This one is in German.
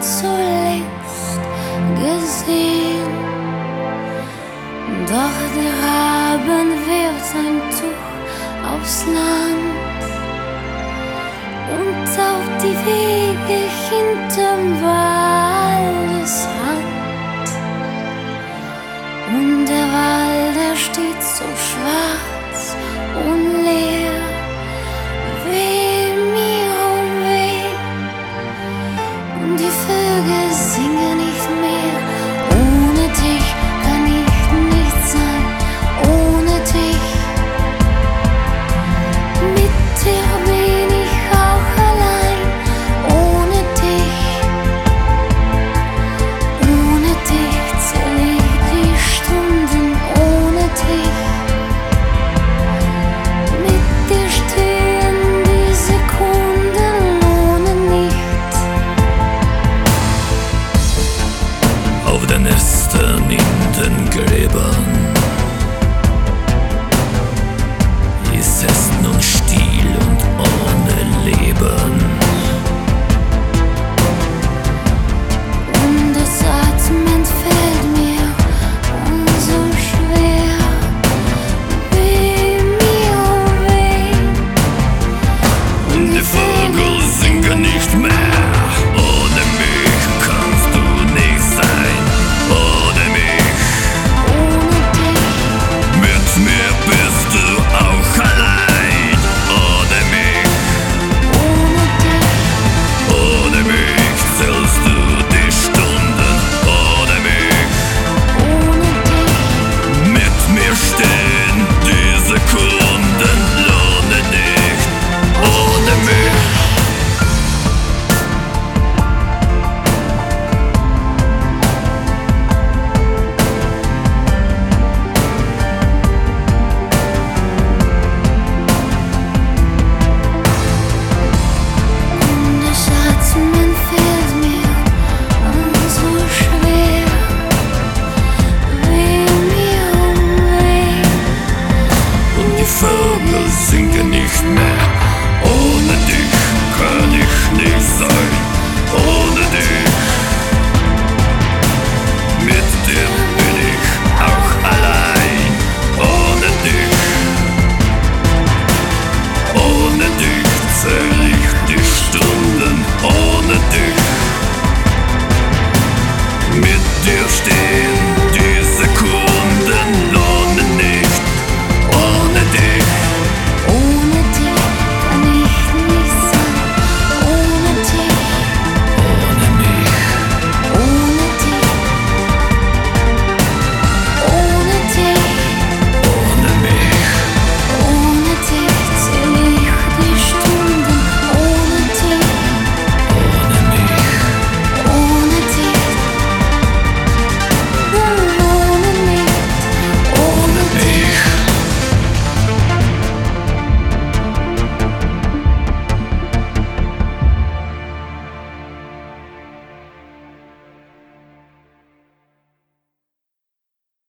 zuletzt gesehen. Doch der Raben wirft sein Tuch aufs Land und auf die Welt. Vögel sinken nicht mehr.